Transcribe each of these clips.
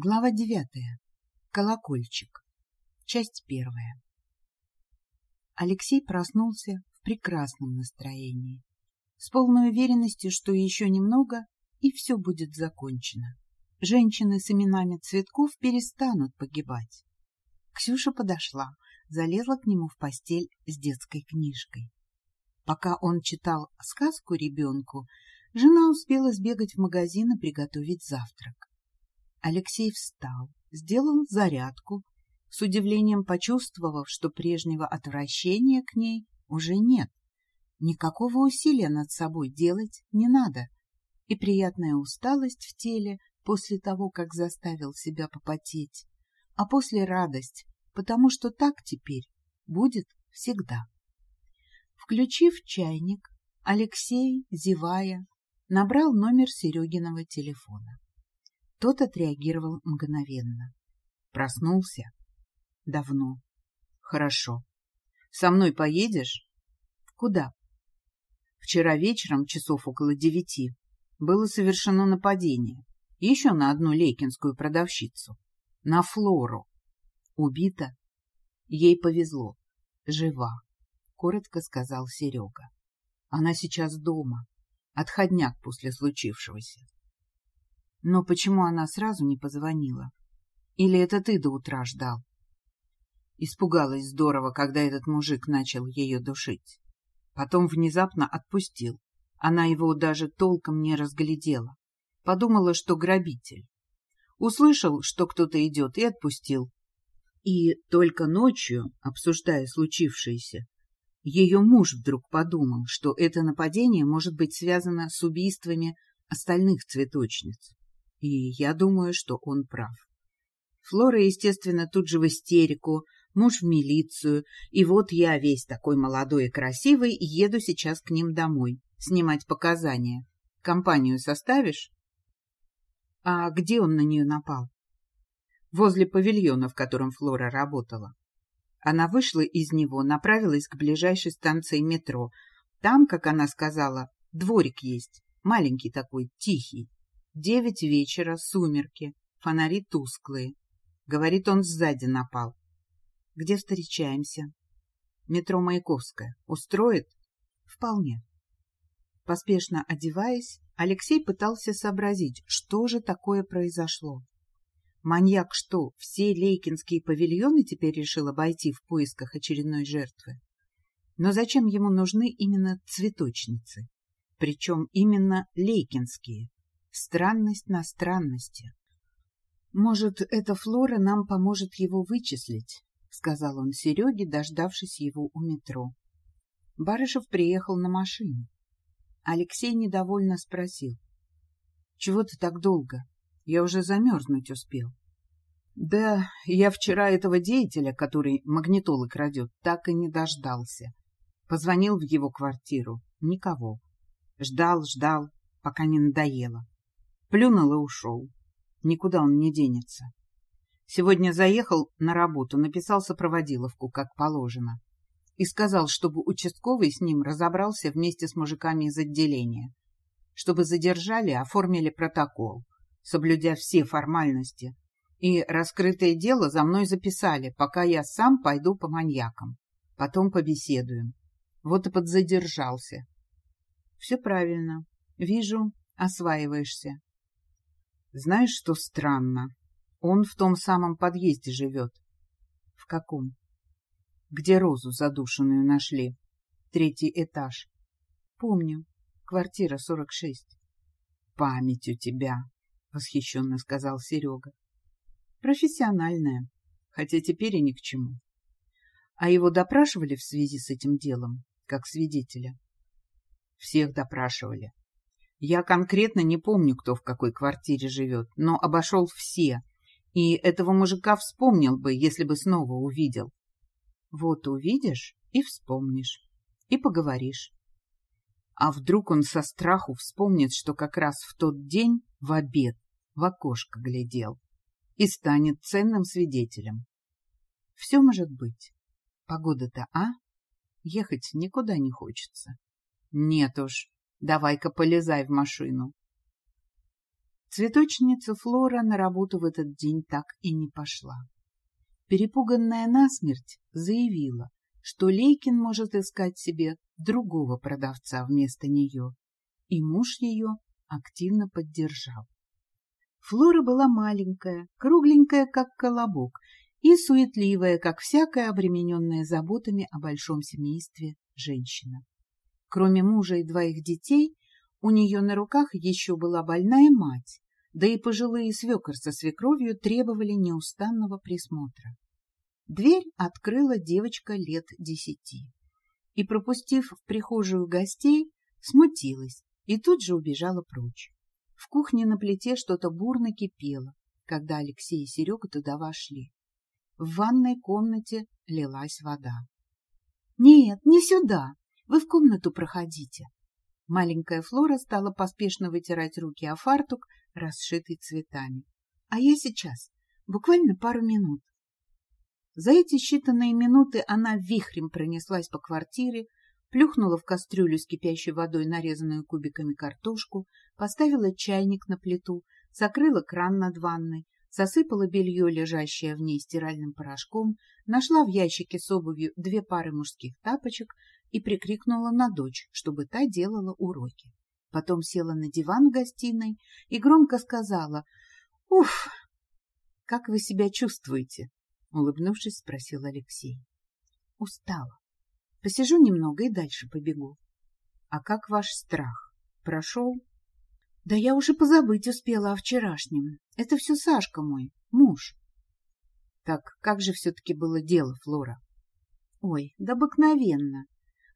Глава девятая. Колокольчик. Часть первая. Алексей проснулся в прекрасном настроении, с полной уверенностью, что еще немного, и все будет закончено. Женщины с именами цветков перестанут погибать. Ксюша подошла, залезла к нему в постель с детской книжкой. Пока он читал сказку ребенку, жена успела сбегать в магазин и приготовить завтрак. Алексей встал, сделал зарядку, с удивлением почувствовав, что прежнего отвращения к ней уже нет. Никакого усилия над собой делать не надо, и приятная усталость в теле после того, как заставил себя попотеть, а после радость, потому что так теперь будет всегда. Включив чайник, Алексей, зевая, набрал номер Серегиного телефона. Тот отреагировал мгновенно. Проснулся? Давно. Хорошо. Со мной поедешь? Куда? Вчера вечером, часов около девяти, было совершено нападение. Еще на одну лейкинскую продавщицу. На Флору. Убита? Ей повезло. Жива, коротко сказал Серега. Она сейчас дома. Отходняк после случившегося. Но почему она сразу не позвонила? Или это ты до утра ждал? Испугалась здорово, когда этот мужик начал ее душить. Потом внезапно отпустил. Она его даже толком не разглядела. Подумала, что грабитель. Услышал, что кто-то идет, и отпустил. И только ночью, обсуждая случившееся, ее муж вдруг подумал, что это нападение может быть связано с убийствами остальных цветочниц. И я думаю, что он прав. Флора, естественно, тут же в истерику, муж в милицию, и вот я весь такой молодой и красивый еду сейчас к ним домой, снимать показания. Компанию составишь? А где он на нее напал? Возле павильона, в котором Флора работала. Она вышла из него, направилась к ближайшей станции метро. Там, как она сказала, дворик есть, маленький такой, тихий. Девять вечера, сумерки, фонари тусклые. Говорит, он сзади напал. Где встречаемся? Метро Маяковская. Устроит? Вполне. Поспешно одеваясь, Алексей пытался сообразить, что же такое произошло. Маньяк что, все лейкинские павильоны теперь решил обойти в поисках очередной жертвы? Но зачем ему нужны именно цветочницы? Причем именно лейкинские? Странность на странности. «Может, эта Флора нам поможет его вычислить?» — сказал он Сереге, дождавшись его у метро. Барышев приехал на машине. Алексей недовольно спросил. — Чего ты так долго? Я уже замерзнуть успел. — Да, я вчера этого деятеля, который магнитолы крадет, так и не дождался. Позвонил в его квартиру. Никого. Ждал, ждал, пока не надоело. Плюнул и ушел. Никуда он не денется. Сегодня заехал на работу, написал сопроводиловку, как положено, и сказал, чтобы участковый с ним разобрался вместе с мужиками из отделения, чтобы задержали, оформили протокол, соблюдя все формальности, и раскрытое дело за мной записали, пока я сам пойду по маньякам. Потом побеседуем. Вот и подзадержался. Все правильно. Вижу, осваиваешься. Знаешь, что странно? Он в том самом подъезде живет. В каком? Где розу задушенную нашли. Третий этаж. Помню. Квартира 46. Память у тебя, восхищенно сказал Серега. Профессиональная, хотя теперь и ни к чему. А его допрашивали в связи с этим делом, как свидетеля? Всех допрашивали. Я конкретно не помню, кто в какой квартире живет, но обошел все. И этого мужика вспомнил бы, если бы снова увидел. Вот увидишь и вспомнишь, и поговоришь. А вдруг он со страху вспомнит, что как раз в тот день в обед в окошко глядел и станет ценным свидетелем. Все может быть. Погода-то, а? Ехать никуда не хочется. Нет уж, Давай-ка полезай в машину. Цветочница Флора на работу в этот день так и не пошла. Перепуганная насмерть заявила, что Лейкин может искать себе другого продавца вместо нее, и муж ее активно поддержал. Флора была маленькая, кругленькая, как колобок, и суетливая, как всякая обремененная заботами о большом семействе женщина. Кроме мужа и двоих детей, у нее на руках еще была больная мать, да и пожилые свекор со свекровью требовали неустанного присмотра. Дверь открыла девочка лет десяти и, пропустив в прихожую гостей, смутилась и тут же убежала прочь. В кухне на плите что-то бурно кипело, когда Алексей и Серега туда вошли. В ванной комнате лилась вода. — Нет, не сюда. Вы в комнату проходите. Маленькая Флора стала поспешно вытирать руки о фартук, расшитый цветами. — А я сейчас. Буквально пару минут. За эти считанные минуты она вихрем пронеслась по квартире, плюхнула в кастрюлю с кипящей водой нарезанную кубиками картошку, поставила чайник на плиту, закрыла кран над ванной, засыпала белье, лежащее в ней стиральным порошком, нашла в ящике с обувью две пары мужских тапочек и прикрикнула на дочь, чтобы та делала уроки. Потом села на диван в гостиной и громко сказала «Уф! Как вы себя чувствуете?» — улыбнувшись, спросил Алексей. «Устала. Посижу немного и дальше побегу. А как ваш страх? Прошел? Да я уже позабыть успела о вчерашнем. Это все Сашка мой, муж. Так как же все-таки было дело, Флора? Ой, да обыкновенно.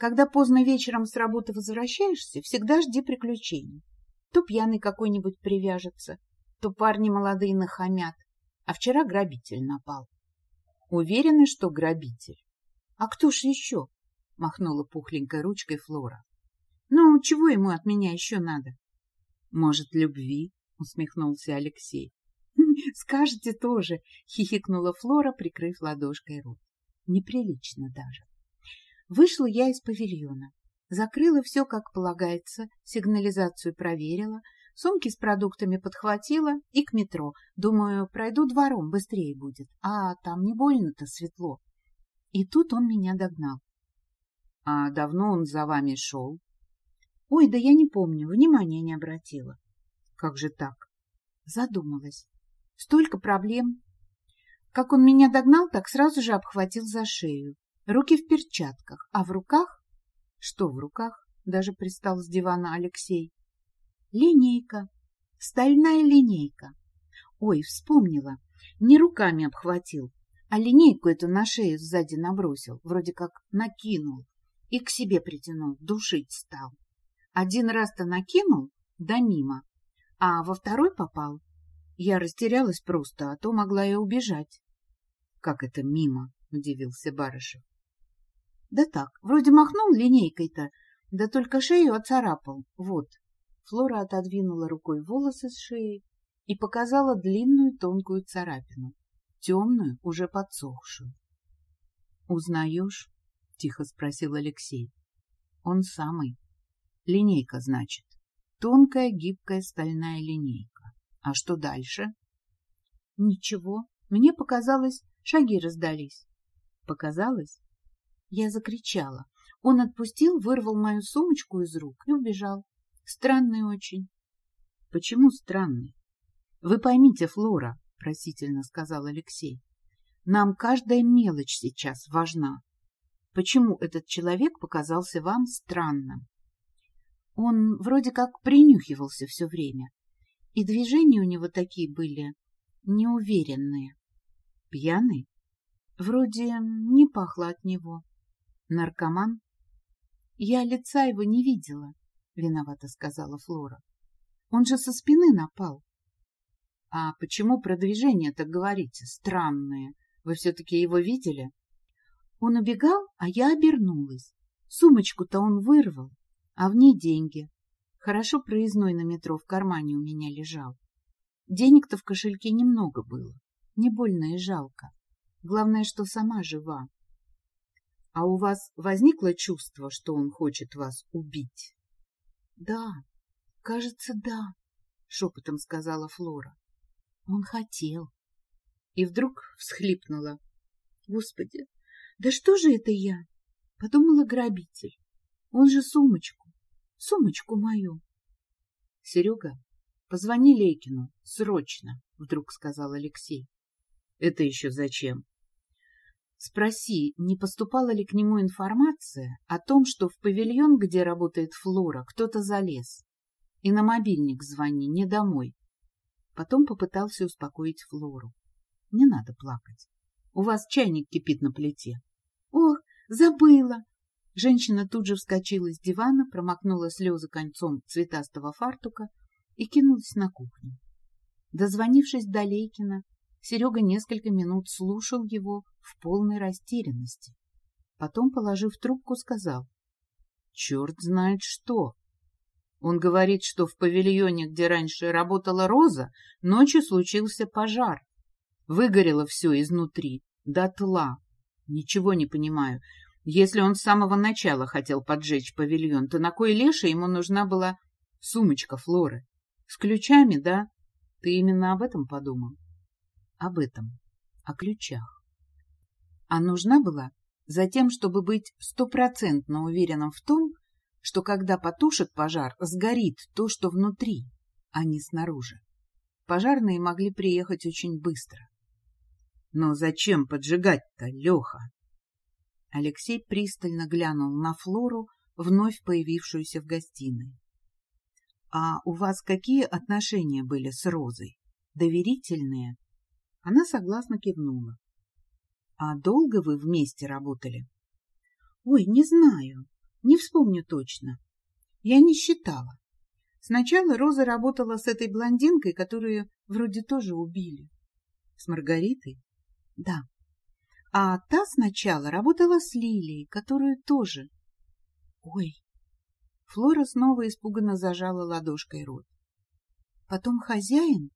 Когда поздно вечером с работы возвращаешься, всегда жди приключений. То пьяный какой-нибудь привяжется, то парни молодые нахамят. А вчера грабитель напал. Уверены, что грабитель? А кто ж еще? махнула пухленькой ручкой Флора. Ну, чего ему от меня еще надо? Может, любви? усмехнулся Алексей. Скажете тоже, хихикнула Флора, прикрыв ладошкой рот. Неприлично даже. Вышла я из павильона, закрыла все, как полагается, сигнализацию проверила, сумки с продуктами подхватила и к метро. Думаю, пройду двором, быстрее будет. А там не больно-то светло. И тут он меня догнал. — А давно он за вами шел? — Ой, да я не помню, внимания не обратила. — Как же так? Задумалась. Столько проблем. Как он меня догнал, так сразу же обхватил за шею. Руки в перчатках, а в руках... Что в руках? Даже пристал с дивана Алексей. Линейка. Стальная линейка. Ой, вспомнила. Не руками обхватил, а линейку эту на шею сзади набросил, вроде как накинул и к себе притянул, душить стал. Один раз-то накинул, да мимо, а во второй попал. Я растерялась просто, а то могла и убежать. — Как это мимо? — удивился Барышев. — Да так, вроде махнул линейкой-то, да только шею оцарапал. Вот. Флора отодвинула рукой волосы с шеи и показала длинную тонкую царапину, темную, уже подсохшую. — Узнаешь? тихо спросил Алексей. Он самый. Линейка, значит. Тонкая, гибкая стальная линейка. А что дальше? Ничего. Мне показалось, шаги раздались. Показалось? Я закричала. Он отпустил, вырвал мою сумочку из рук и убежал. Странный очень. Почему странный? Вы поймите, Флора, просительно сказал Алексей. Нам каждая мелочь сейчас важна почему этот человек показался вам странным. Он вроде как принюхивался все время, и движения у него такие были неуверенные. Пьяный? Вроде не пахло от него. Наркоман? Я лица его не видела, виновато сказала Флора. Он же со спины напал. А почему про движение так говорите? Странные. Вы все-таки его видели? Он убегал, а я обернулась. Сумочку-то он вырвал, а в ней деньги. Хорошо проездной на метро в кармане у меня лежал. Денег-то в кошельке немного было, не больно и жалко. Главное, что сама жива. А у вас возникло чувство, что он хочет вас убить? Да, кажется, да. шепотом сказала Флора. Он хотел. И вдруг всхлипнула. Господи, да что же это я? Подумала грабитель. Он же сумочку, сумочку мою. Серега, позвони Лейкину, срочно, вдруг сказал Алексей. Это еще зачем? Спроси, не поступала ли к нему информация о том, что в павильон, где работает Флора, кто-то залез. И на мобильник звони, не домой. Потом попытался успокоить Флору. Не надо плакать. У вас чайник кипит на плите. Ох, забыла! Женщина тут же вскочила с дивана, промокнула слезы концом цветастого фартука и кинулась на кухню. Дозвонившись до Лейкина, Серега несколько минут слушал его в полной растерянности. Потом, положив трубку, сказал, «Черт знает что!» Он говорит, что в павильоне, где раньше работала Роза, ночью случился пожар. Выгорело все изнутри, дотла. Ничего не понимаю. Если он с самого начала хотел поджечь павильон, то на кой леше ему нужна была сумочка Флоры? С ключами, да? Ты именно об этом подумал? Об этом. О ключах. А нужна была за тем, чтобы быть стопроцентно уверенным в том, что когда потушат пожар, сгорит то, что внутри, а не снаружи. Пожарные могли приехать очень быстро. Но зачем поджигать-то, Леха? Алексей пристально глянул на Флору, вновь появившуюся в гостиной. — А у вас какие отношения были с Розой? Доверительные? Она согласно кивнула. — А долго вы вместе работали? — Ой, не знаю. Не вспомню точно. Я не считала. Сначала Роза работала с этой блондинкой, которую вроде тоже убили. С Маргаритой? Да. А та сначала работала с Лилией, которую тоже. Ой. Флора снова испуганно зажала ладошкой рот. Потом хозяин,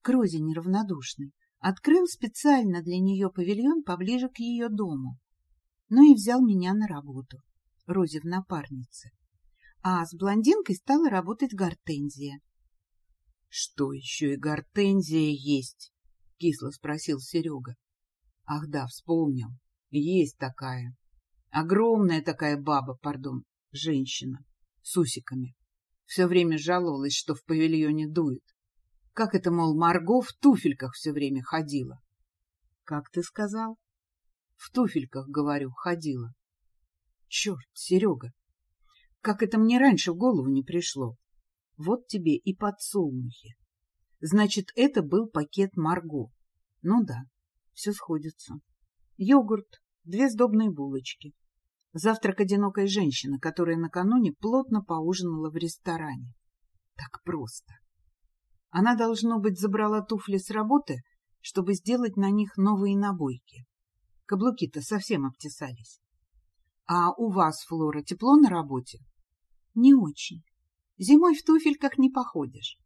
к Розе неравнодушный, открыл специально для нее павильон поближе к ее дому, ну и взял меня на работу. Розе в напарнице. А с блондинкой стала работать Гортензия. — Что еще и Гортензия есть? — кисло спросил Серега. — Ах да, вспомнил. Есть такая. Огромная такая баба, пардон, женщина, с усиками. Все время жаловалась, что в павильоне дует. Как это, мол, Марго в туфельках все время ходила? — Как ты сказал? — В туфельках, говорю, ходила. Черт, Серега, как это мне раньше в голову не пришло. Вот тебе и подсолнухи. Значит, это был пакет Марго. Ну да, все сходится. Йогурт, две сдобные булочки. Завтрак одинокой женщины, которая накануне плотно поужинала в ресторане. Так просто. Она, должно быть, забрала туфли с работы, чтобы сделать на них новые набойки. Каблуки-то совсем обтесались. А у вас, Флора, тепло на работе? Не очень. Зимой в туфельках не походишь.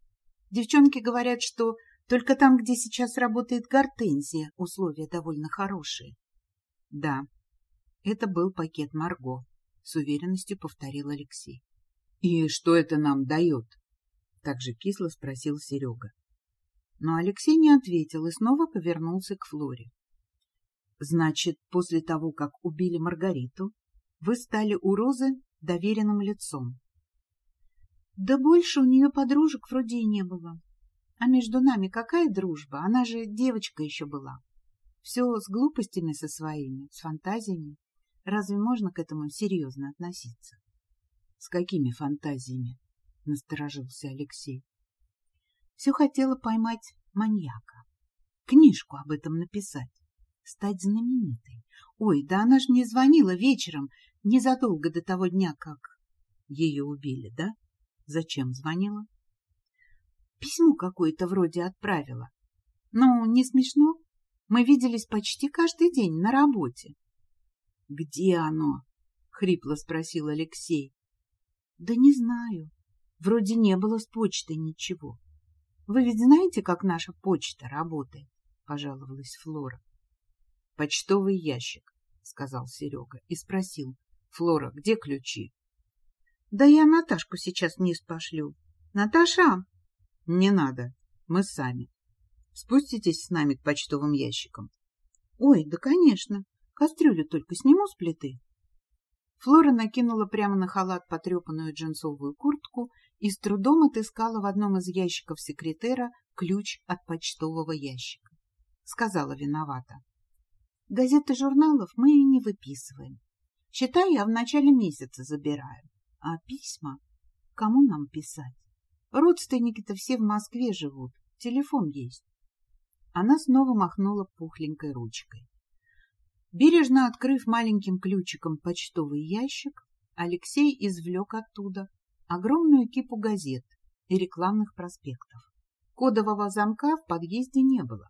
Девчонки говорят, что только там, где сейчас работает гортензия, условия довольно хорошие. Да, это был пакет Марго, с уверенностью повторил Алексей. И что это нам дает? Так же кисло спросил Серега. Но Алексей не ответил и снова повернулся к Флоре. Значит, после того, как убили Маргариту, вы стали у Розы доверенным лицом. Да больше у нее подружек вроде и не было. А между нами какая дружба? Она же девочка еще была. Все с глупостями со своими, с фантазиями. Разве можно к этому серьезно относиться? — С какими фантазиями? — насторожился Алексей. Все хотела поймать маньяка. Книжку об этом написать. Стать знаменитой. Ой, да она же мне звонила вечером, незадолго до того дня, как ее убили, да? Зачем звонила? Письмо какое-то вроде отправила. Ну, не смешно? Мы виделись почти каждый день на работе. — Где оно? — хрипло спросил Алексей. — Да не знаю. Вроде не было с почтой ничего. Вы ведь знаете, как наша почта работает? — пожаловалась Флора. — Почтовый ящик, — сказал Серега и спросил. Флора, где ключи? Да я Наташку сейчас вниз пошлю. Наташа, — Не надо, мы сами. Спуститесь с нами к почтовым ящикам. — Ой, да, конечно. Кастрюлю только сниму с плиты. Флора накинула прямо на халат потрепанную джинсовую куртку и с трудом отыскала в одном из ящиков секретера ключ от почтового ящика. Сказала виновата. Газеты журналов мы не выписываем. Считай, я в начале месяца забираю. А письма? Кому нам писать? Родственники-то все в Москве живут. Телефон есть. Она снова махнула пухленькой ручкой. Бережно открыв маленьким ключиком почтовый ящик, Алексей извлек оттуда огромную кипу газет и рекламных проспектов. Кодового замка в подъезде не было,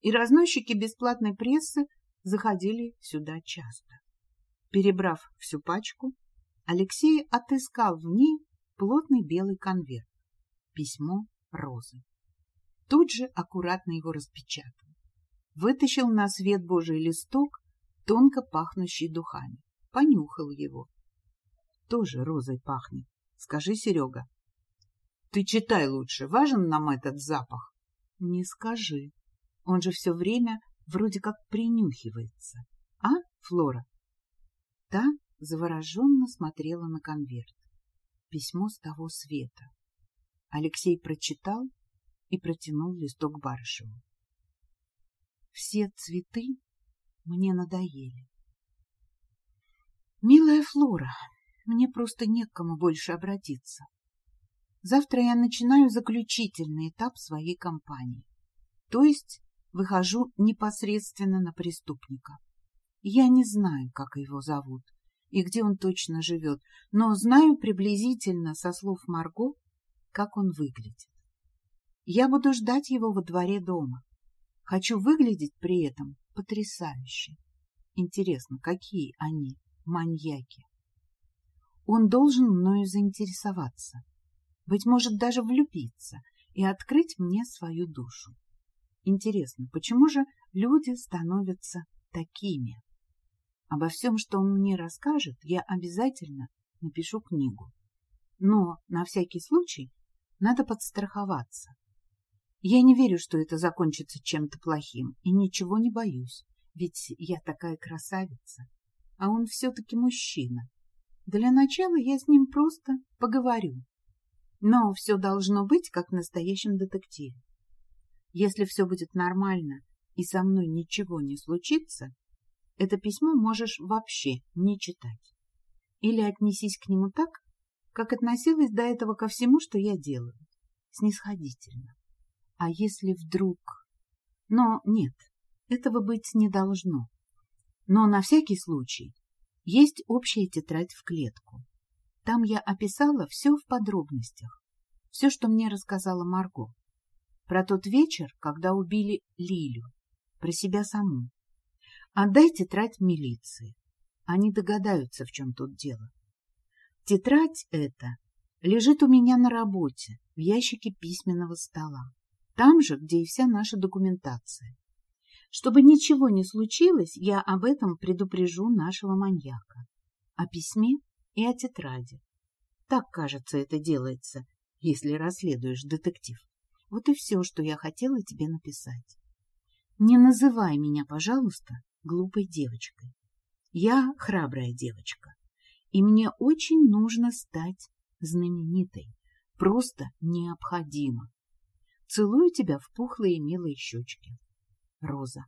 и разносчики бесплатной прессы заходили сюда часто. Перебрав всю пачку, Алексей отыскал в ней плотный белый конверт. Письмо Розы. Тут же аккуратно его распечатал. Вытащил на свет Божий листок тонко пахнущий духами. Понюхал его. Тоже розой пахнет. Скажи, Серега. Ты читай лучше. Важен нам этот запах? Не скажи. Он же все время вроде как принюхивается. А, Флора? Та завороженно смотрела на конверт. Письмо с того света. Алексей прочитал и протянул листок Барышеву. Все цветы мне надоели. Милая Флора, мне просто не к кому больше обратиться. Завтра я начинаю заключительный этап своей кампании. То есть выхожу непосредственно на преступника. Я не знаю, как его зовут и где он точно живет, но знаю приблизительно, со слов Марго, как он выглядит. Я буду ждать его во дворе дома. Хочу выглядеть при этом потрясающе. Интересно, какие они, маньяки? Он должен мною заинтересоваться, быть может, даже влюбиться и открыть мне свою душу. Интересно, почему же люди становятся такими? Обо всем, что он мне расскажет, я обязательно напишу книгу. Но на всякий случай надо подстраховаться. Я не верю, что это закончится чем-то плохим, и ничего не боюсь, ведь я такая красавица, а он все-таки мужчина. Для начала я с ним просто поговорю. Но все должно быть, как в настоящем детективе. Если все будет нормально и со мной ничего не случится, это письмо можешь вообще не читать. Или отнесись к нему так, как относилась до этого ко всему, что я делаю, снисходительно. А если вдруг... Но нет, этого быть не должно. Но на всякий случай есть общая тетрадь в клетку. Там я описала все в подробностях, все, что мне рассказала Марго. Про тот вечер, когда убили Лилю, про себя саму. Отдай тетрадь милиции. Они догадаются, в чем тут дело. Тетрадь эта лежит у меня на работе, в ящике письменного стола. Там же, где и вся наша документация. Чтобы ничего не случилось, я об этом предупрежу нашего маньяка. О письме и о тетради. Так, кажется, это делается, если расследуешь детектив. Вот и все, что я хотела тебе написать. Не называй меня, пожалуйста, глупой девочкой. Я храбрая девочка, и мне очень нужно стать знаменитой. Просто необходимо. Целую тебя в пухлые милые щечки. Роза.